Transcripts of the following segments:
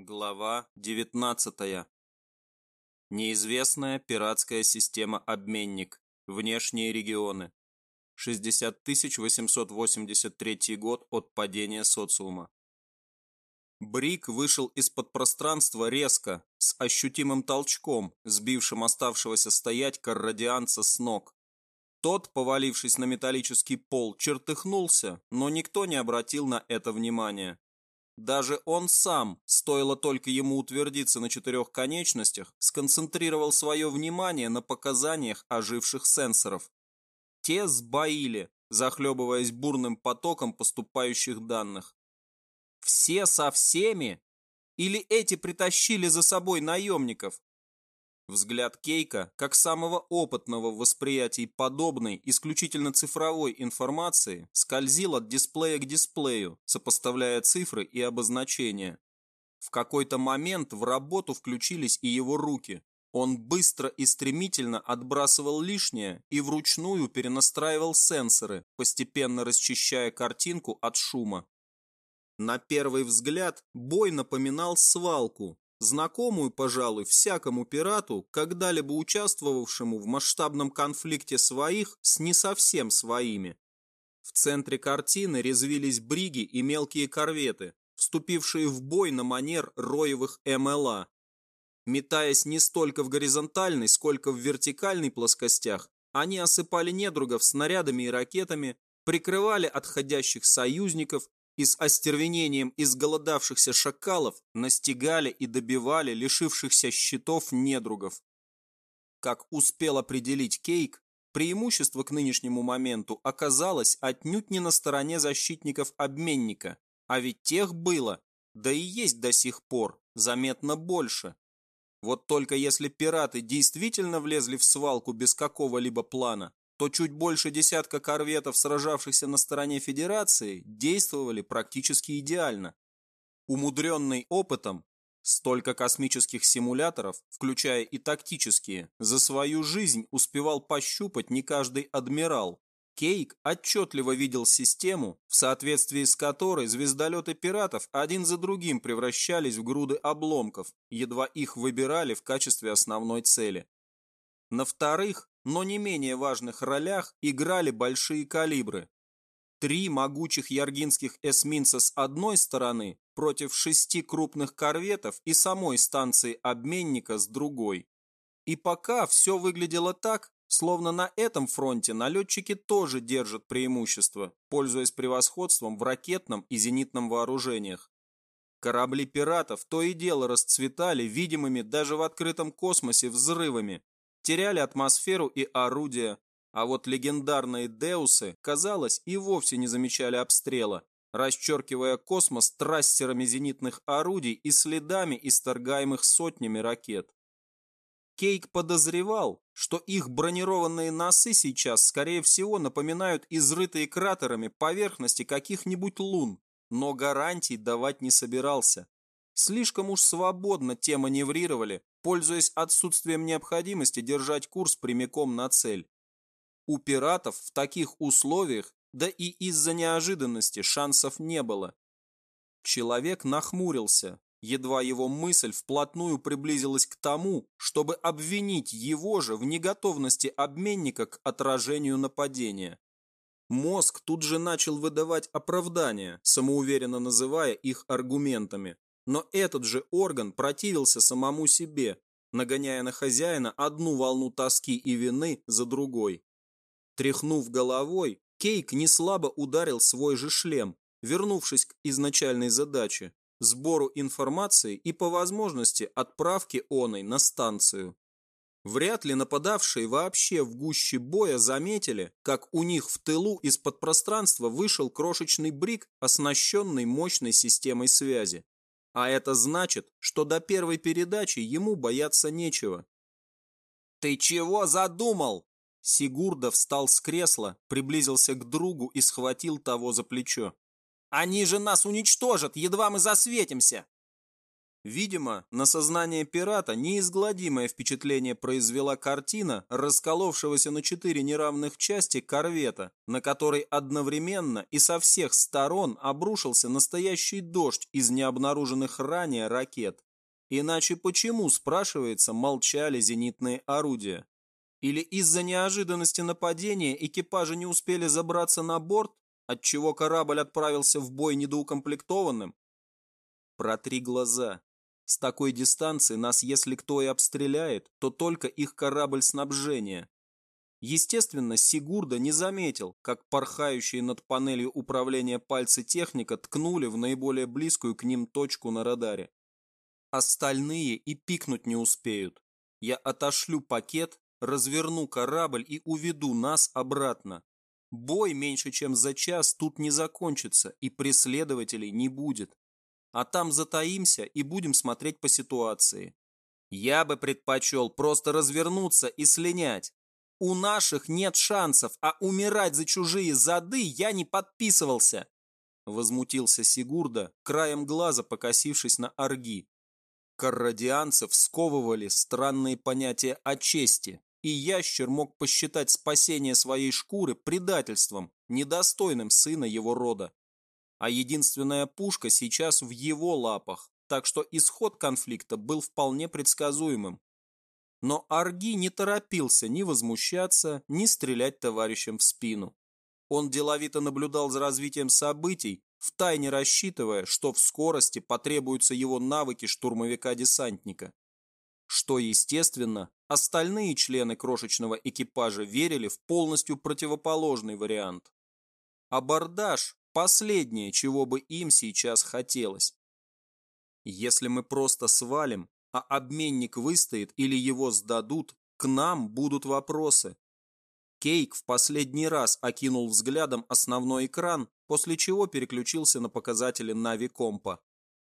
Глава 19. Неизвестная пиратская система «Обменник». Внешние регионы. 60 883 год от падения социума. Брик вышел из-под пространства резко, с ощутимым толчком, сбившим оставшегося стоять каррадианца с ног. Тот, повалившись на металлический пол, чертыхнулся, но никто не обратил на это внимания. Даже он сам, стоило только ему утвердиться на четырех конечностях, сконцентрировал свое внимание на показаниях оживших сенсоров. Те сбоили, захлебываясь бурным потоком поступающих данных. Все со всеми? Или эти притащили за собой наемников? Взгляд Кейка, как самого опытного в восприятии подобной, исключительно цифровой информации, скользил от дисплея к дисплею, сопоставляя цифры и обозначения. В какой-то момент в работу включились и его руки. Он быстро и стремительно отбрасывал лишнее и вручную перенастраивал сенсоры, постепенно расчищая картинку от шума. На первый взгляд бой напоминал свалку, знакомую, пожалуй, всякому пирату, когда-либо участвовавшему в масштабном конфликте своих с не совсем своими. В центре картины резвились бриги и мелкие корветы, вступившие в бой на манер роевых МЛА. Метаясь не столько в горизонтальной, сколько в вертикальной плоскостях, они осыпали недругов снарядами и ракетами, прикрывали отходящих союзников и с остервенением изголодавшихся шакалов настигали и добивали лишившихся щитов недругов. Как успел определить Кейк, преимущество к нынешнему моменту оказалось отнюдь не на стороне защитников обменника, а ведь тех было, да и есть до сих пор, заметно больше. Вот только если пираты действительно влезли в свалку без какого-либо плана, то чуть больше десятка корветов, сражавшихся на стороне Федерации, действовали практически идеально. Умудренный опытом, столько космических симуляторов, включая и тактические, за свою жизнь успевал пощупать не каждый адмирал. Кейк отчетливо видел систему, в соответствии с которой звездолеты пиратов один за другим превращались в груды обломков, едва их выбирали в качестве основной цели. На вторых, но не менее важных ролях играли большие калибры. Три могучих яргинских эсминца с одной стороны против шести крупных корветов и самой станции обменника с другой. И пока все выглядело так, словно на этом фронте налетчики тоже держат преимущество, пользуясь превосходством в ракетном и зенитном вооружениях. Корабли пиратов то и дело расцветали видимыми даже в открытом космосе взрывами, теряли атмосферу и орудия, а вот легендарные Деусы, казалось, и вовсе не замечали обстрела, расчеркивая космос трассерами зенитных орудий и следами исторгаемых сотнями ракет. Кейк подозревал, что их бронированные носы сейчас, скорее всего, напоминают изрытые кратерами поверхности каких-нибудь лун, но гарантий давать не собирался. Слишком уж свободно те маневрировали, пользуясь отсутствием необходимости держать курс прямиком на цель. У пиратов в таких условиях, да и из-за неожиданности, шансов не было. Человек нахмурился, едва его мысль вплотную приблизилась к тому, чтобы обвинить его же в неготовности обменника к отражению нападения. Мозг тут же начал выдавать оправдания, самоуверенно называя их аргументами. Но этот же орган противился самому себе, нагоняя на хозяина одну волну тоски и вины за другой. Тряхнув головой, Кейк неслабо ударил свой же шлем, вернувшись к изначальной задаче – сбору информации и по возможности отправки оной на станцию. Вряд ли нападавшие вообще в гуще боя заметили, как у них в тылу из-под пространства вышел крошечный брик, оснащенный мощной системой связи. А это значит, что до первой передачи ему бояться нечего. «Ты чего задумал?» Сигурда встал с кресла, приблизился к другу и схватил того за плечо. «Они же нас уничтожат, едва мы засветимся!» Видимо, на сознание пирата неизгладимое впечатление произвела картина расколовшегося на четыре неравных части корвета, на которой одновременно и со всех сторон обрушился настоящий дождь из необнаруженных ранее ракет. Иначе почему, спрашивается, молчали зенитные орудия? Или из-за неожиданности нападения экипажи не успели забраться на борт, отчего корабль отправился в бой недоукомплектованным? Протри глаза. С такой дистанции нас, если кто и обстреляет, то только их корабль снабжения. Естественно, Сигурда не заметил, как порхающие над панелью управления пальцы техника ткнули в наиболее близкую к ним точку на радаре. Остальные и пикнуть не успеют. Я отошлю пакет, разверну корабль и уведу нас обратно. Бой меньше чем за час тут не закончится и преследователей не будет. А там затаимся и будем смотреть по ситуации. Я бы предпочел просто развернуться и слинять. У наших нет шансов, а умирать за чужие зады я не подписывался. Возмутился Сигурда, краем глаза покосившись на Арги. Каррадианцев сковывали странные понятия о чести, и ящер мог посчитать спасение своей шкуры предательством, недостойным сына его рода. А единственная пушка сейчас в его лапах, так что исход конфликта был вполне предсказуемым. Но Арги не торопился ни возмущаться, ни стрелять товарищам в спину. Он деловито наблюдал за развитием событий, втайне рассчитывая, что в скорости потребуются его навыки штурмовика-десантника. Что, естественно, остальные члены крошечного экипажа верили в полностью противоположный вариант. Абордаж – последнее, чего бы им сейчас хотелось. Если мы просто свалим, а обменник выстоит или его сдадут, к нам будут вопросы. Кейк в последний раз окинул взглядом основной экран, после чего переключился на показатели Нави-компа.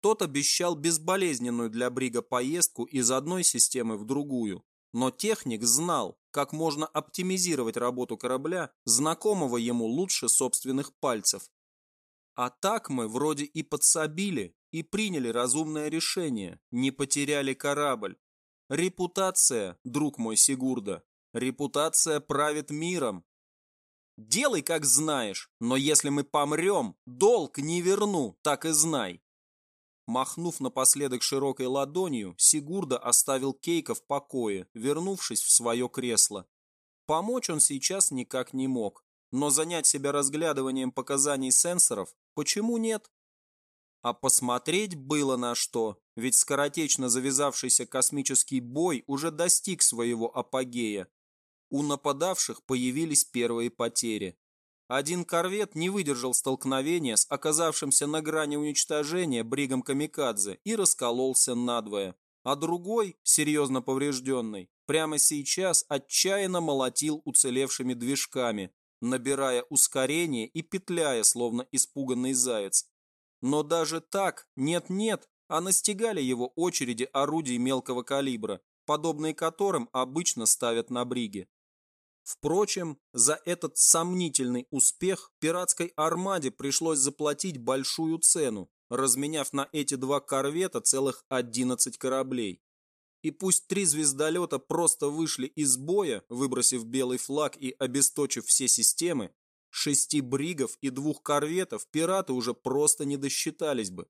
Тот обещал безболезненную для Брига поездку из одной системы в другую. Но техник знал, как можно оптимизировать работу корабля, знакомого ему лучше собственных пальцев. А так мы вроде и подсобили, и приняли разумное решение, не потеряли корабль. Репутация, друг мой Сигурда, репутация правит миром. Делай, как знаешь, но если мы помрем, долг не верну, так и знай. Махнув напоследок широкой ладонью, Сигурда оставил Кейка в покое, вернувшись в свое кресло. Помочь он сейчас никак не мог, но занять себя разглядыванием показаний сенсоров почему нет? А посмотреть было на что, ведь скоротечно завязавшийся космический бой уже достиг своего апогея. У нападавших появились первые потери. Один корвет не выдержал столкновения с оказавшимся на грани уничтожения бригом Камикадзе и раскололся надвое, а другой, серьезно поврежденный, прямо сейчас отчаянно молотил уцелевшими движками, набирая ускорение и петляя, словно испуганный заяц. Но даже так, нет-нет, а настигали его очереди орудий мелкого калибра, подобные которым обычно ставят на бриге. Впрочем, за этот сомнительный успех пиратской армаде пришлось заплатить большую цену, разменяв на эти два корвета целых 11 кораблей. И пусть три звездолета просто вышли из боя, выбросив белый флаг и обесточив все системы, шести бригов и двух корветов пираты уже просто не досчитались бы.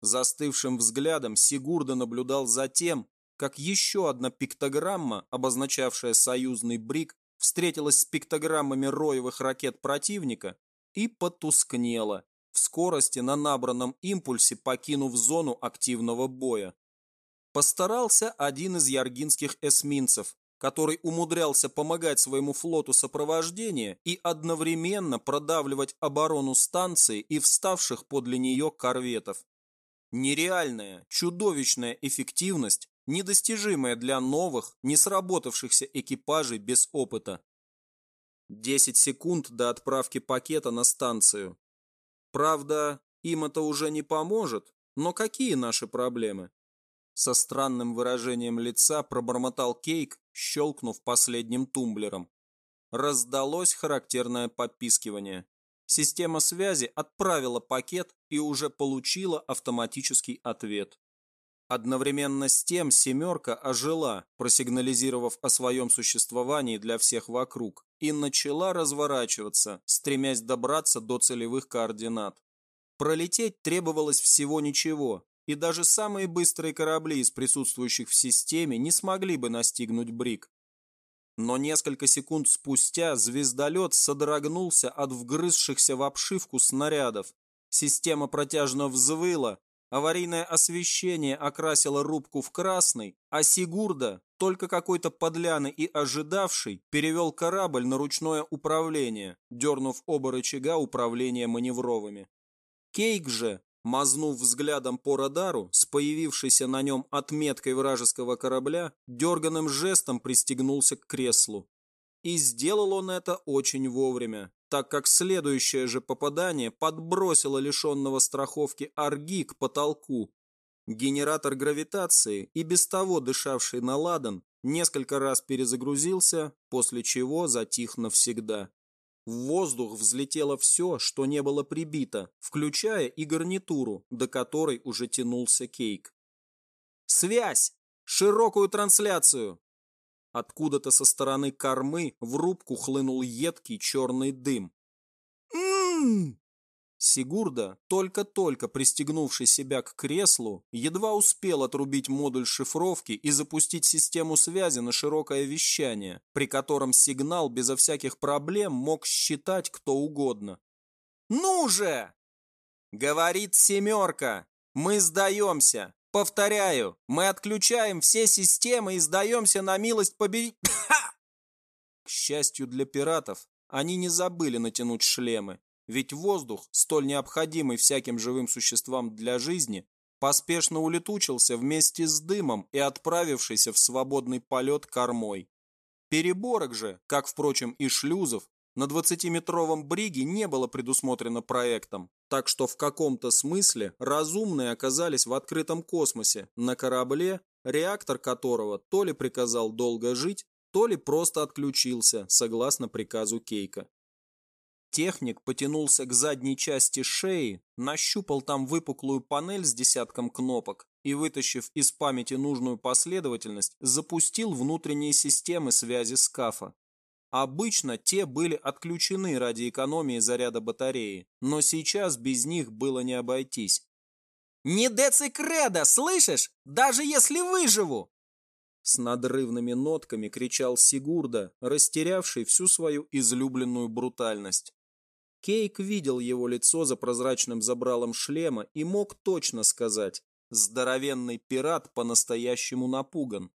Застывшим взглядом Сигурда наблюдал за тем, как еще одна пиктограмма, обозначавшая союзный брик, встретилась с пиктограммами роевых ракет противника и потускнела, в скорости на набранном импульсе покинув зону активного боя. Постарался один из яргинских эсминцев, который умудрялся помогать своему флоту сопровождения и одновременно продавливать оборону станции и вставших подле нее корветов. Нереальная, чудовищная эффективность недостижимая для новых, не сработавшихся экипажей без опыта. 10 секунд до отправки пакета на станцию. Правда, им это уже не поможет, но какие наши проблемы? Со странным выражением лица пробормотал Кейк, щелкнув последним тумблером. Раздалось характерное попискивание. Система связи отправила пакет и уже получила автоматический ответ. Одновременно с тем «семерка» ожила, просигнализировав о своем существовании для всех вокруг, и начала разворачиваться, стремясь добраться до целевых координат. Пролететь требовалось всего ничего, и даже самые быстрые корабли из присутствующих в системе не смогли бы настигнуть Брик. Но несколько секунд спустя звездолет содрогнулся от вгрызшихся в обшивку снарядов. Система протяжно взвыла, аварийное освещение окрасило рубку в красный, а Сигурда, только какой-то подляный и ожидавший, перевел корабль на ручное управление, дернув оба рычага управления маневровыми. Кейк же, мазнув взглядом по радару с появившейся на нем отметкой вражеского корабля, дерганым жестом пристегнулся к креслу. И сделал он это очень вовремя, так как следующее же попадание подбросило лишенного страховки Арги к потолку. Генератор гравитации, и без того дышавший на ладан, несколько раз перезагрузился, после чего затих навсегда. В воздух взлетело все, что не было прибито, включая и гарнитуру, до которой уже тянулся кейк. «Связь! Широкую трансляцию!» Откуда-то со стороны кормы в рубку хлынул едкий черный дым. «М-м-м!» Сигурда, только-только пристегнувший себя к креслу, едва успел отрубить модуль шифровки и запустить систему связи на широкое вещание, при котором сигнал безо всяких проблем мог считать кто угодно. «Ну же!» «Говорит семерка! Мы сдаемся! Повторяю, мы отключаем все системы и сдаемся на милость побери...» К счастью для пиратов, они не забыли натянуть шлемы, ведь воздух, столь необходимый всяким живым существам для жизни, поспешно улетучился вместе с дымом и отправившийся в свободный полет кормой. Переборок же, как, впрочем, и шлюзов, на 20-метровом бриге не было предусмотрено проектом, так что в каком-то смысле разумные оказались в открытом космосе, на корабле, реактор которого то ли приказал долго жить, то ли просто отключился, согласно приказу Кейка. Техник потянулся к задней части шеи, нащупал там выпуклую панель с десятком кнопок и, вытащив из памяти нужную последовательность, запустил внутренние системы связи скафа. Обычно те были отключены ради экономии заряда батареи, но сейчас без них было не обойтись. «Не децикреда, слышишь? Даже если выживу!» С надрывными нотками кричал Сигурда, растерявший всю свою излюбленную брутальность. Кейк видел его лицо за прозрачным забралом шлема и мог точно сказать, здоровенный пират по-настоящему напуган.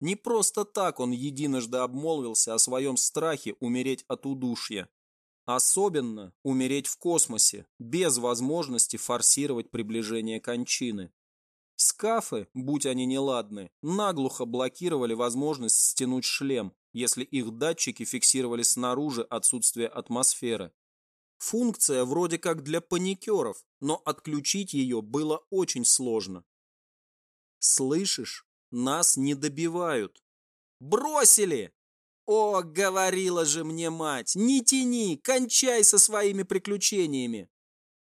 Не просто так он единожды обмолвился о своем страхе умереть от удушья. Особенно умереть в космосе, без возможности форсировать приближение кончины. Скафы, будь они неладны, наглухо блокировали возможность стянуть шлем, если их датчики фиксировали снаружи отсутствие атмосферы. Функция вроде как для паникеров, но отключить ее было очень сложно. «Слышишь, нас не добивают». «Бросили!» «О, говорила же мне мать, не тяни, кончай со своими приключениями!»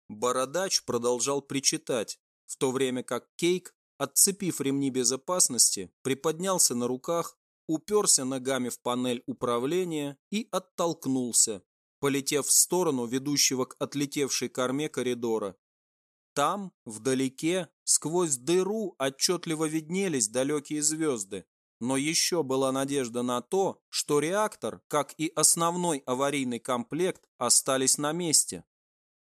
Бородач продолжал причитать, в то время как Кейк, отцепив ремни безопасности, приподнялся на руках, уперся ногами в панель управления и оттолкнулся, полетев в сторону ведущего к отлетевшей корме коридора. Там, вдалеке, сквозь дыру отчетливо виднелись далекие звезды, но еще была надежда на то, что реактор, как и основной аварийный комплект, остались на месте.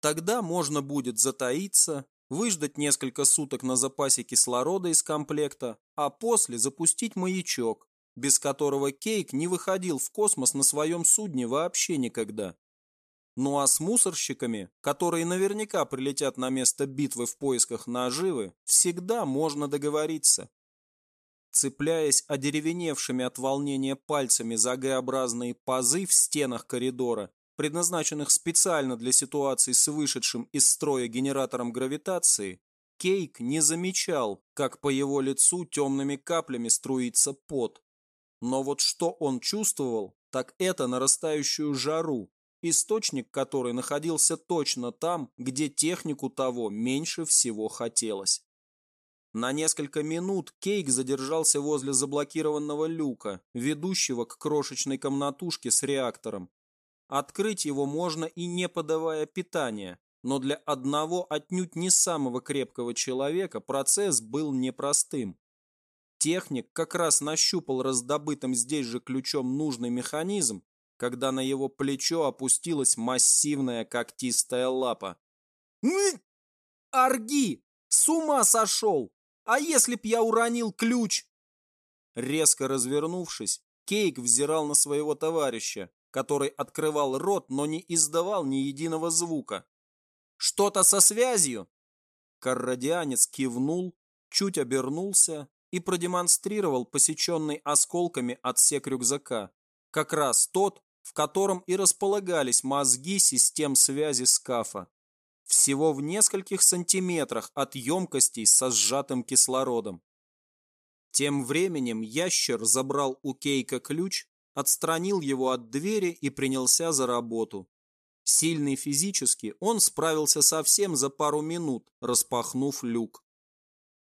Тогда можно будет затаиться, выждать несколько суток на запасе кислорода из комплекта, а после запустить маячок, без которого Кейк не выходил в космос на своем судне вообще никогда. Ну а с мусорщиками, которые наверняка прилетят на место битвы в поисках наживы, всегда можно договориться. Цепляясь одеревеневшими от волнения пальцами за Г-образные пазы в стенах коридора, предназначенных специально для ситуаций с вышедшим из строя генератором гравитации, Кейк не замечал, как по его лицу темными каплями струится пот. Но вот что он чувствовал, так это нарастающую жару, источник которой находился точно там, где технику того меньше всего хотелось. На несколько минут Кейк задержался возле заблокированного люка, ведущего к крошечной комнатушке с реактором. Открыть его можно и не подавая питания, но для одного отнюдь не самого крепкого человека процесс был непростым. Техник как раз нащупал раздобытым здесь же ключом нужный механизм, когда на его плечо опустилась массивная когтистая лапа. «Арги! С ума сошел! А если б я уронил ключ?» Резко развернувшись, Кейк взирал на своего товарища, который открывал рот, но не издавал ни единого звука. «Что-то со связью?» Каррадианец кивнул, чуть обернулся и продемонстрировал посеченный осколками отсек рюкзака. Как раз тот, в котором и располагались мозги систем связи скафа всего в нескольких сантиметрах от емкостей со сжатым кислородом. Тем временем ящер забрал у Кейка ключ, отстранил его от двери и принялся за работу. Сильный физически, он справился совсем за пару минут, распахнув люк.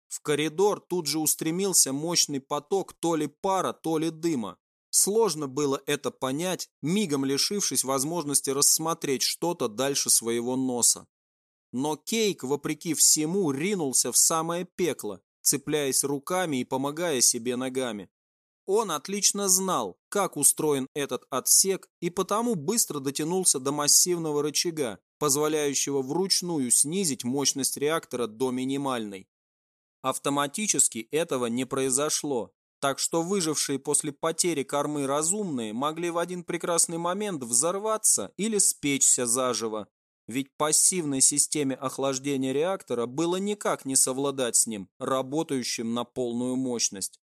В коридор тут же устремился мощный поток то ли пара, то ли дыма. Сложно было это понять, мигом лишившись возможности рассмотреть что-то дальше своего носа. Но Кейк, вопреки всему, ринулся в самое пекло, цепляясь руками и помогая себе ногами. Он отлично знал, как устроен этот отсек, и потому быстро дотянулся до массивного рычага, позволяющего вручную снизить мощность реактора до минимальной. Автоматически этого не произошло, так что выжившие после потери кормы разумные могли в один прекрасный момент взорваться или спечься заживо, ведь пассивной системе охлаждения реактора было никак не совладать с ним, работающим на полную мощность.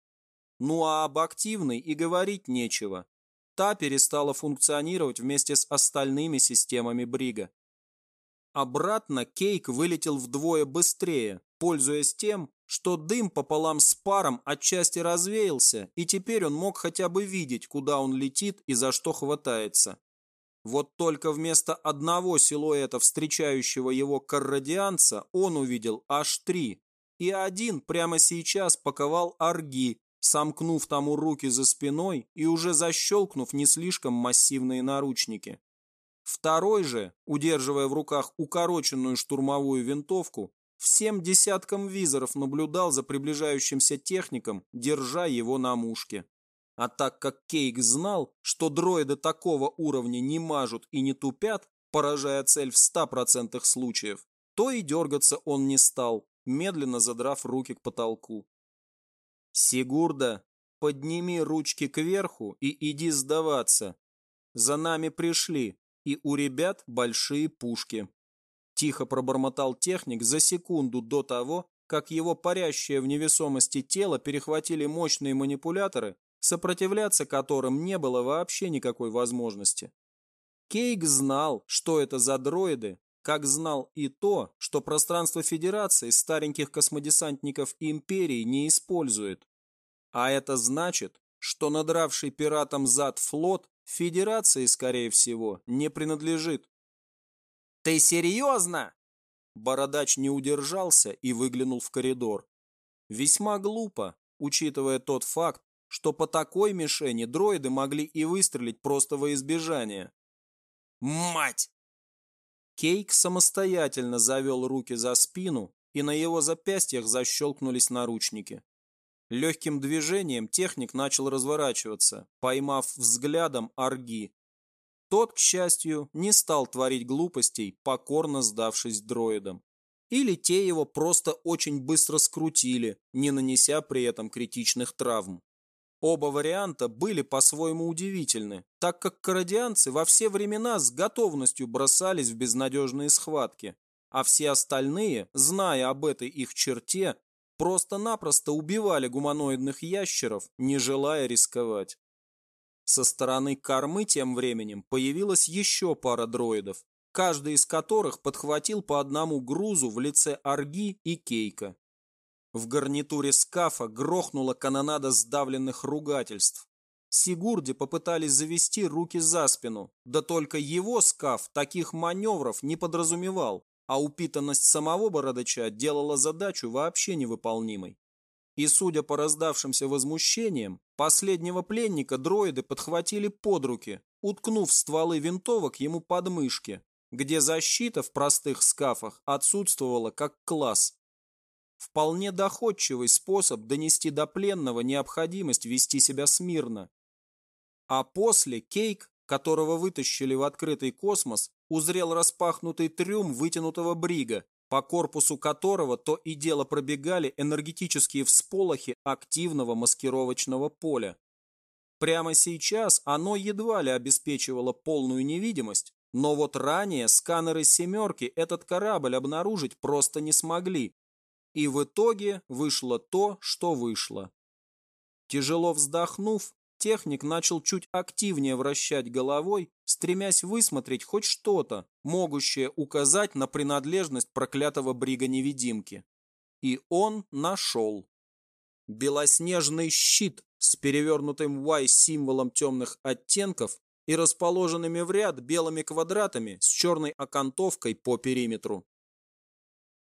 Ну а об активной и говорить нечего. Та перестала функционировать вместе с остальными системами Брига. Обратно Кейк вылетел вдвое быстрее, пользуясь тем, что дым пополам с паром отчасти развеялся, и теперь он мог хотя бы видеть, куда он летит и за что хватается. Вот только вместо одного силуэта встречающего его каррадианца он увидел аж три. И один прямо сейчас паковал арги, сомкнув тому руки за спиной и уже защелкнув не слишком массивные наручники. Второй же, удерживая в руках укороченную штурмовую винтовку, всем десяткам визоров наблюдал за приближающимся техником, держа его на мушке. А так как Кейк знал, что дроиды такого уровня не мажут и не тупят, поражая цель в 100% случаев, то и дергаться он не стал, медленно задрав руки к потолку. «Сигурда, подними ручки кверху и иди сдаваться. За нами пришли, и у ребят большие пушки». Тихо пробормотал техник за секунду до того, как его парящее в невесомости тело перехватили мощные манипуляторы сопротивляться которым не было вообще никакой возможности. Кейк знал, что это за дроиды, как знал и то, что пространство Федерации стареньких космодесантников Империи не использует. А это значит, что надравший пиратам зад флот Федерации, скорее всего, не принадлежит. «Ты серьезно?» Бородач не удержался и выглянул в коридор. Весьма глупо, учитывая тот факт, что по такой мишени дроиды могли и выстрелить просто во избежание. Мать! Кейк самостоятельно завел руки за спину, и на его запястьях защелкнулись наручники. Легким движением техник начал разворачиваться, поймав взглядом Арги. Тот, к счастью, не стал творить глупостей, покорно сдавшись дроидам. Или те его просто очень быстро скрутили, не нанеся при этом критичных травм. Оба варианта были по-своему удивительны, так как карадианцы во все времена с готовностью бросались в безнадежные схватки, а все остальные, зная об этой их черте, просто-напросто убивали гуманоидных ящеров, не желая рисковать. Со стороны кормы тем временем появилась еще пара дроидов, каждый из которых подхватил по одному грузу в лице Арги и Кейка. В гарнитуре скафа грохнула канонада сдавленных ругательств. Сигурде попытались завести руки за спину, да только его скаф таких маневров не подразумевал, а упитанность самого бородача делала задачу вообще невыполнимой. И, судя по раздавшимся возмущениям, последнего пленника дроиды подхватили под руки, уткнув стволы винтовок ему под мышки, где защита в простых скафах отсутствовала как класс. Вполне доходчивый способ донести до пленного необходимость вести себя смирно. А после Кейк, которого вытащили в открытый космос, узрел распахнутый трюм вытянутого брига, по корпусу которого то и дело пробегали энергетические всполохи активного маскировочного поля. Прямо сейчас оно едва ли обеспечивало полную невидимость, но вот ранее сканеры «семерки» этот корабль обнаружить просто не смогли. И в итоге вышло то, что вышло. Тяжело вздохнув, техник начал чуть активнее вращать головой, стремясь высмотреть хоть что-то, могущее указать на принадлежность проклятого брига-невидимки. И он нашел. Белоснежный щит с перевернутым Y-символом темных оттенков и расположенными в ряд белыми квадратами с черной окантовкой по периметру.